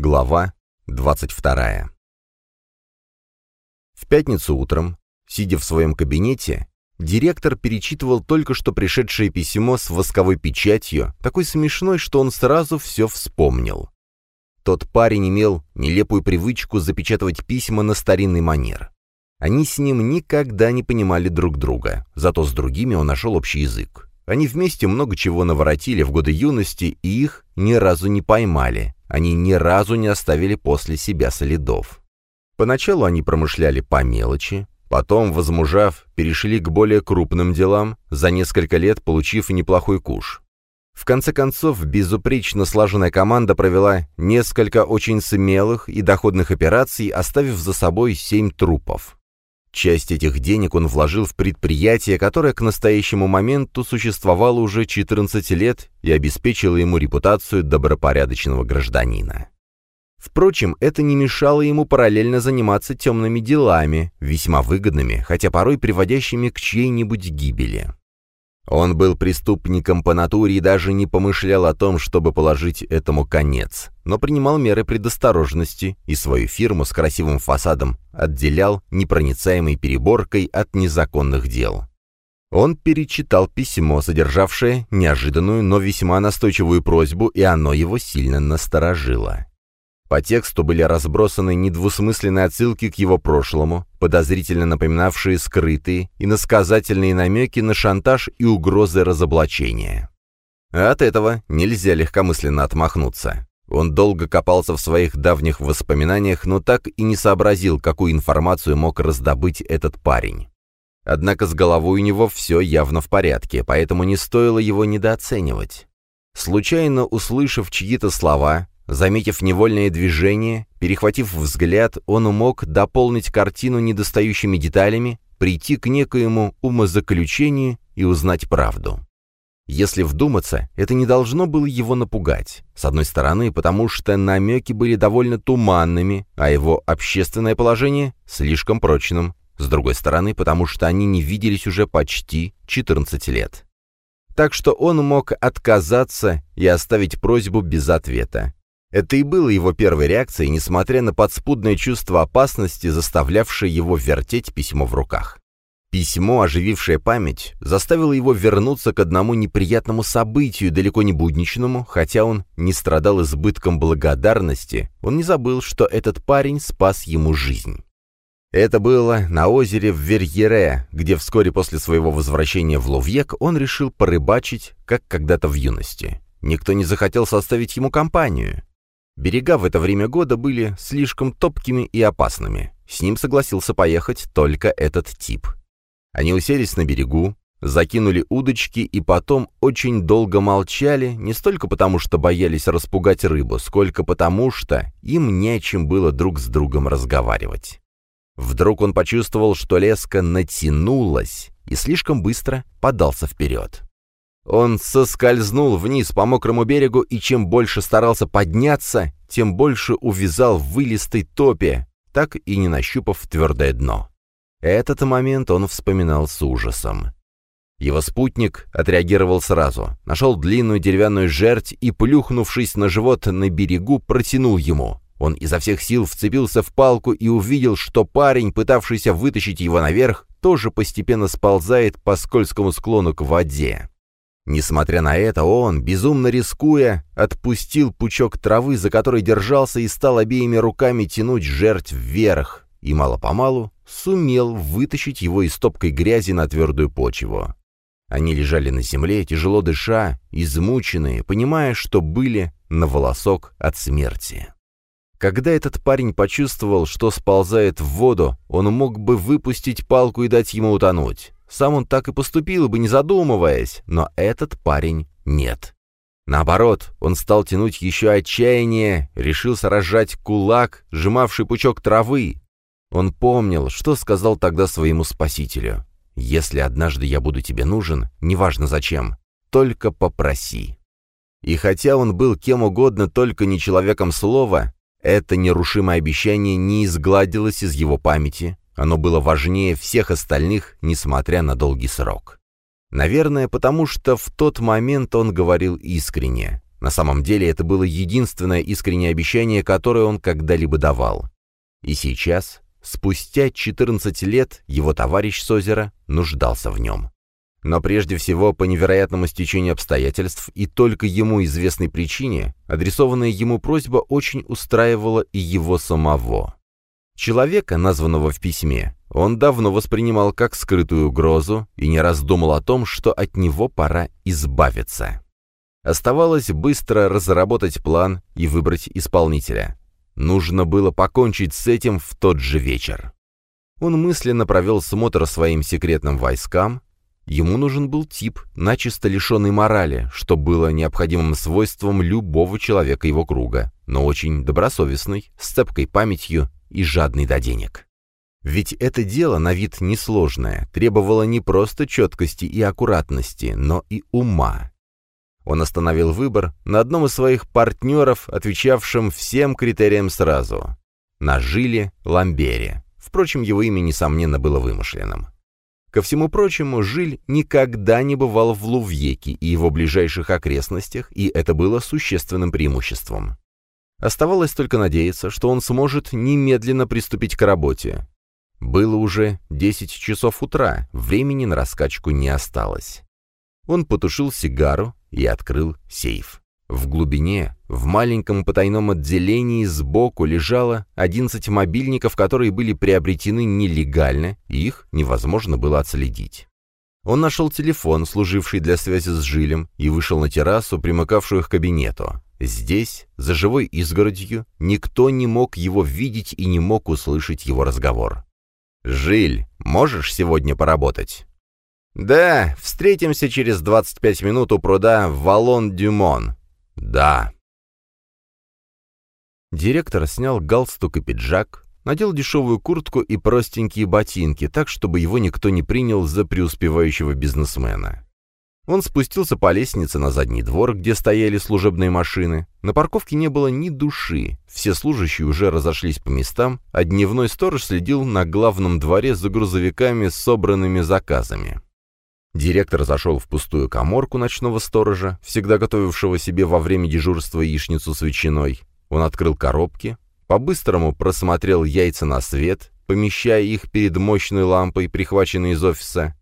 Глава 22. В пятницу утром, сидя в своем кабинете, директор перечитывал только что пришедшее письмо с восковой печатью, такой смешной, что он сразу все вспомнил. Тот парень имел нелепую привычку запечатывать письма на старинный манер. Они с ним никогда не понимали друг друга, зато с другими он нашел общий язык. Они вместе много чего наворотили в годы юности и их ни разу не поймали, они ни разу не оставили после себя следов. Поначалу они промышляли по мелочи, потом, возмужав, перешли к более крупным делам, за несколько лет получив неплохой куш. В конце концов, безупречно слаженная команда провела несколько очень смелых и доходных операций, оставив за собой семь трупов. Часть этих денег он вложил в предприятие, которое к настоящему моменту существовало уже 14 лет и обеспечило ему репутацию добропорядочного гражданина. Впрочем, это не мешало ему параллельно заниматься темными делами, весьма выгодными, хотя порой приводящими к чьей-нибудь гибели. Он был преступником по натуре и даже не помышлял о том, чтобы положить этому конец, но принимал меры предосторожности и свою фирму с красивым фасадом отделял непроницаемой переборкой от незаконных дел. Он перечитал письмо, содержавшее неожиданную, но весьма настойчивую просьбу, и оно его сильно насторожило. По тексту были разбросаны недвусмысленные отсылки к его прошлому, подозрительно напоминавшие скрытые и насказательные намеки на шантаж и угрозы разоблачения. от этого нельзя легкомысленно отмахнуться. Он долго копался в своих давних воспоминаниях, но так и не сообразил, какую информацию мог раздобыть этот парень. Однако с головой у него все явно в порядке, поэтому не стоило его недооценивать. Случайно услышав чьи-то слова, Заметив невольное движение, перехватив взгляд, он мог дополнить картину недостающими деталями, прийти к некоему умозаключению и узнать правду. Если вдуматься, это не должно было его напугать. С одной стороны, потому что намеки были довольно туманными, а его общественное положение слишком прочным. С другой стороны, потому что они не виделись уже почти 14 лет. Так что он мог отказаться и оставить просьбу без ответа. Это и было его первой реакцией, несмотря на подспудное чувство опасности, заставлявшее его вертеть письмо в руках. Письмо, оживившее память, заставило его вернуться к одному неприятному событию, далеко не будничному, хотя он не страдал избытком благодарности, он не забыл, что этот парень спас ему жизнь. Это было на озере в Верьере, где вскоре после своего возвращения в Ловьек он решил порыбачить, как когда-то в юности. Никто не захотел составить ему компанию. Берега в это время года были слишком топкими и опасными. С ним согласился поехать только этот тип. Они уселись на берегу, закинули удочки и потом очень долго молчали, не столько потому, что боялись распугать рыбу, сколько потому, что им не о чем было друг с другом разговаривать. Вдруг он почувствовал, что леска натянулась и слишком быстро подался вперед. Он соскользнул вниз по мокрому берегу, и чем больше старался подняться, тем больше увязал в вылистой топе, так и не нащупав твердое дно. Этот момент он вспоминал с ужасом. Его спутник отреагировал сразу, нашел длинную деревянную жерть и, плюхнувшись на живот на берегу, протянул ему. Он изо всех сил вцепился в палку и увидел, что парень, пытавшийся вытащить его наверх, тоже постепенно сползает по скользкому склону к воде. Несмотря на это, он, безумно рискуя, отпустил пучок травы, за который держался, и стал обеими руками тянуть жертв вверх, и мало-помалу сумел вытащить его из топкой грязи на твердую почву. Они лежали на земле, тяжело дыша, измученные, понимая, что были на волосок от смерти. Когда этот парень почувствовал, что сползает в воду, он мог бы выпустить палку и дать ему утонуть. Сам он так и поступил бы, не задумываясь, но этот парень нет. Наоборот, он стал тянуть еще отчаяние, решился разжать кулак, сжимавший пучок травы. Он помнил, что сказал тогда своему спасителю. «Если однажды я буду тебе нужен, неважно зачем, только попроси». И хотя он был кем угодно, только не человеком слова, это нерушимое обещание не изгладилось из его памяти, оно было важнее всех остальных, несмотря на долгий срок. Наверное, потому что в тот момент он говорил искренне. На самом деле это было единственное искреннее обещание, которое он когда-либо давал. И сейчас, спустя 14 лет, его товарищ с озера нуждался в нем. Но прежде всего, по невероятному стечению обстоятельств и только ему известной причине, адресованная ему просьба очень устраивала и его самого. Человека, названного в письме, он давно воспринимал как скрытую угрозу и не раз думал о том, что от него пора избавиться. Оставалось быстро разработать план и выбрать исполнителя. Нужно было покончить с этим в тот же вечер. Он мысленно провел смотр своим секретным войскам. Ему нужен был тип, начисто лишенный морали, что было необходимым свойством любого человека его круга, но очень добросовестный, с цепкой памятью и жадный до денег. Ведь это дело на вид несложное, требовало не просто четкости и аккуратности, но и ума. Он остановил выбор на одном из своих партнеров, отвечавшем всем критериям сразу. На Жиле Ламбере. Впрочем, его имя, несомненно, было вымышленным. Ко всему прочему, Жиль никогда не бывал в Лувьеке и его ближайших окрестностях, и это было существенным преимуществом. Оставалось только надеяться, что он сможет немедленно приступить к работе. Было уже 10 часов утра, времени на раскачку не осталось. Он потушил сигару и открыл сейф. В глубине, в маленьком потайном отделении сбоку лежало 11 мобильников, которые были приобретены нелегально, и их невозможно было отследить. Он нашел телефон, служивший для связи с Жилем, и вышел на террасу, примыкавшую к кабинету. Здесь, за живой изгородью, никто не мог его видеть и не мог услышать его разговор. «Жиль, можешь сегодня поработать?» «Да, встретимся через 25 минут у пруда Валон-Дюмон». «Да». Директор снял галстук и пиджак, надел дешевую куртку и простенькие ботинки, так, чтобы его никто не принял за преуспевающего бизнесмена. Он спустился по лестнице на задний двор, где стояли служебные машины. На парковке не было ни души, все служащие уже разошлись по местам, а дневной сторож следил на главном дворе за грузовиками с собранными заказами. Директор зашел в пустую коморку ночного сторожа, всегда готовившего себе во время дежурства яичницу с ветчиной. Он открыл коробки, по-быстрому просмотрел яйца на свет, помещая их перед мощной лампой, прихваченной из офиса,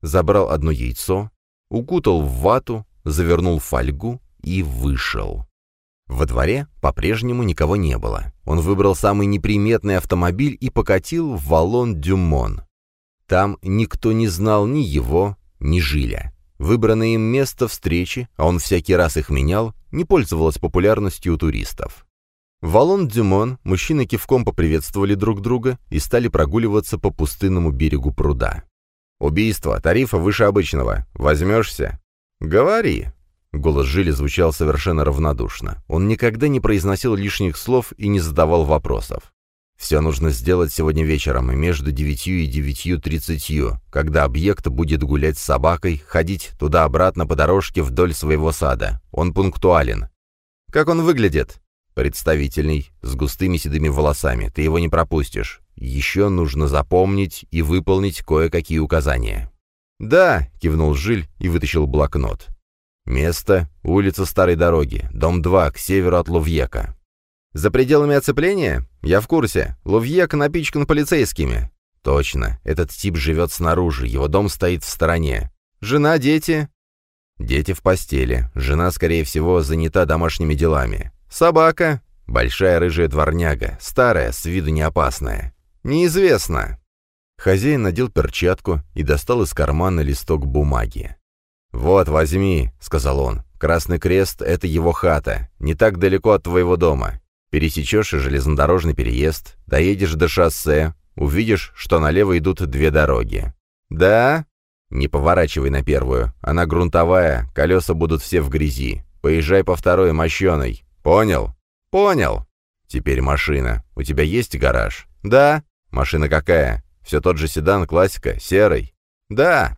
забрал одно яйцо, укутал в вату, завернул фольгу и вышел. Во дворе по-прежнему никого не было. Он выбрал самый неприметный автомобиль и покатил в Валон-Дюмон. Там никто не знал ни его, ни Жиля. Выбранное им место встречи, а он всякий раз их менял, не пользовалось популярностью у туристов. Валон-Дюмон мужчины кивком поприветствовали друг друга и стали прогуливаться по пустынному берегу пруда. «Убийство, тарифа выше обычного. Возьмешься?» «Говори!» Голос Жили звучал совершенно равнодушно. Он никогда не произносил лишних слов и не задавал вопросов. Все нужно сделать сегодня вечером, между девятью и девятью тридцатью, когда объект будет гулять с собакой, ходить туда-обратно по дорожке вдоль своего сада. Он пунктуален. Как он выглядит? Представительный, с густыми седыми волосами. Ты его не пропустишь. Еще нужно запомнить и выполнить кое-какие указания. «Да», — кивнул Жиль и вытащил блокнот. «Место — улица Старой дороги, дом 2, к северу от Лувьека. «За пределами оцепления? Я в курсе. Лувьек напичкан полицейскими». «Точно. Этот тип живет снаружи, его дом стоит в стороне. Жена, дети?» «Дети в постели. Жена, скорее всего, занята домашними делами. Собака?» «Большая рыжая дворняга. Старая, с виду не опасная. Неизвестно». Хозяин надел перчатку и достал из кармана листок бумаги. «Вот, возьми», — сказал он. «Красный крест — это его хата, не так далеко от твоего дома. Пересечешь железнодорожный переезд, доедешь до шоссе, увидишь, что налево идут две дороги. Да? Не поворачивай на первую, она грунтовая, колеса будут все в грязи. Поезжай по второй мощеной. Понял? Понял. Теперь машина. У тебя есть гараж? Да. Машина какая? Все тот же седан, классика, серый? Да.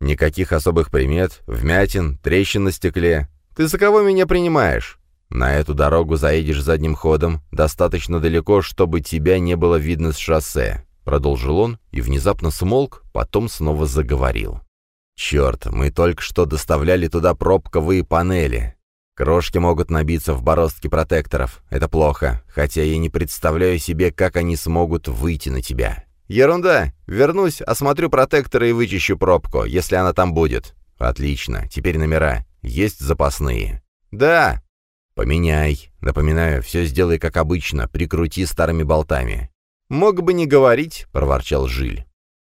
Никаких особых примет, вмятин, трещин на стекле. Ты за кого меня принимаешь? На эту дорогу заедешь задним ходом, достаточно далеко, чтобы тебя не было видно с шоссе», — продолжил он и внезапно смолк, потом снова заговорил. «Черт, мы только что доставляли туда пробковые панели. Крошки могут набиться в бороздки протекторов. Это плохо, хотя я не представляю себе, как они смогут выйти на тебя. Ерунда. Вернусь, осмотрю протекторы и вычищу пробку, если она там будет. Отлично. Теперь номера. Есть запасные? Да. Поменяй. Напоминаю, все сделай как обычно, прикрути старыми болтами. Мог бы не говорить, проворчал Жиль.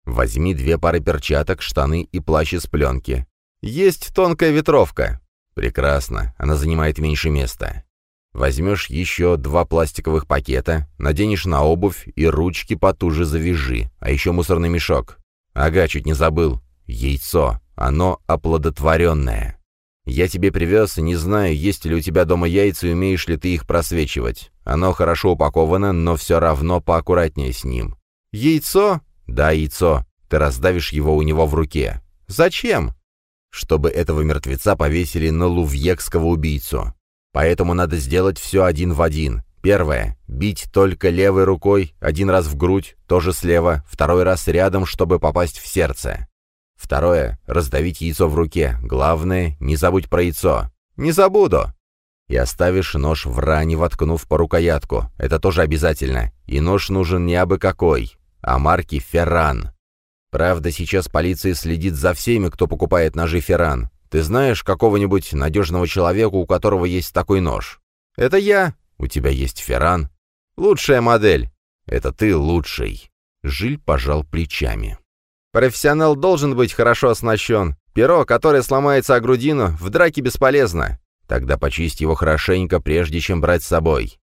Возьми две пары перчаток, штаны и плащ из пленки. Есть тонкая ветровка. Прекрасно, она занимает меньше места. Возьмешь еще два пластиковых пакета, наденешь на обувь и ручки потуже завяжи, а еще мусорный мешок. Ага, чуть не забыл. Яйцо. Оно оплодотворенное. Я тебе привез, не знаю, есть ли у тебя дома яйца и умеешь ли ты их просвечивать. Оно хорошо упаковано, но все равно поаккуратнее с ним. Яйцо? Да, яйцо. Ты раздавишь его у него в руке. Зачем? Чтобы этого мертвеца повесили на лувьекского убийцу. Поэтому надо сделать все один в один. Первое — бить только левой рукой, один раз в грудь, тоже слева, второй раз рядом, чтобы попасть в сердце. Второе — раздавить яйцо в руке. Главное — не забудь про яйцо. Не забуду. И оставишь нож в ране, воткнув по рукоятку. Это тоже обязательно. И нож нужен не абы какой, а марки «Ферран». Правда, сейчас полиция следит за всеми, кто покупает ножи Ферран. Ты знаешь какого-нибудь надежного человека, у которого есть такой нож? Это я. У тебя есть Ферран. Лучшая модель. Это ты лучший. Жиль пожал плечами. Профессионал должен быть хорошо оснащен. Перо, которое сломается о грудину, в драке бесполезно. Тогда почисть его хорошенько, прежде чем брать с собой.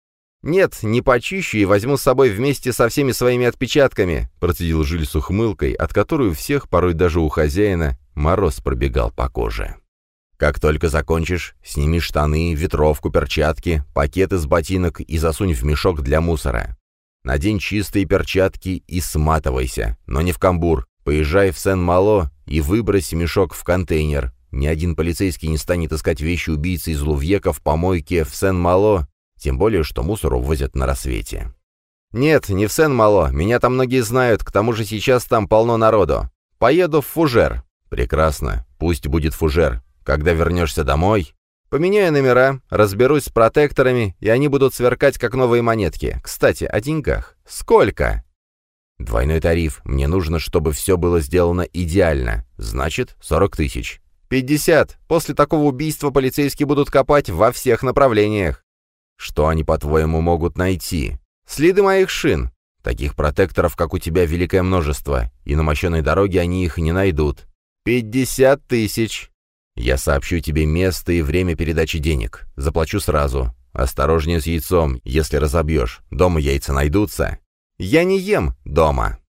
«Нет, не почищу и возьму с собой вместе со всеми своими отпечатками», процедил Жиль с ухмылкой, от которой у всех, порой даже у хозяина, мороз пробегал по коже. «Как только закончишь, сними штаны, ветровку, перчатки, пакет из ботинок и засунь в мешок для мусора. Надень чистые перчатки и сматывайся, но не в камбур. Поезжай в Сен-Мало и выбрось мешок в контейнер. Ни один полицейский не станет искать вещи убийцы из Лувьека в помойке в Сен-Мало тем более, что мусор увозят на рассвете. «Нет, не в Сен-Мало, меня там многие знают, к тому же сейчас там полно народу. Поеду в Фужер». «Прекрасно, пусть будет Фужер. Когда вернешься домой...» «Поменяю номера, разберусь с протекторами, и они будут сверкать, как новые монетки. Кстати, о деньгах. Сколько?» «Двойной тариф. Мне нужно, чтобы все было сделано идеально. Значит, 40 тысяч». «Пятьдесят. После такого убийства полицейские будут копать во всех направлениях». Что они, по-твоему, могут найти? Следы моих шин. Таких протекторов, как у тебя, великое множество, и на мощенной дороге они их не найдут. Пятьдесят тысяч. Я сообщу тебе место и время передачи денег. Заплачу сразу. Осторожнее с яйцом, если разобьешь. Дома яйца найдутся. Я не ем дома.